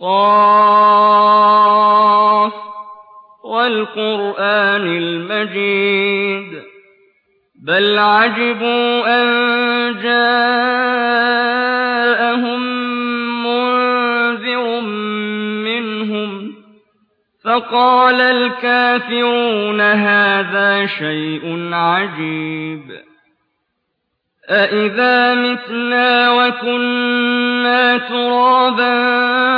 قاف والقرآن المجيد بل عجبوا أن جاءهم منذر منهم فقال الكافرون هذا شيء عجيب أَإِذَا مِتْنَا وَكُنَّا تُرَابًا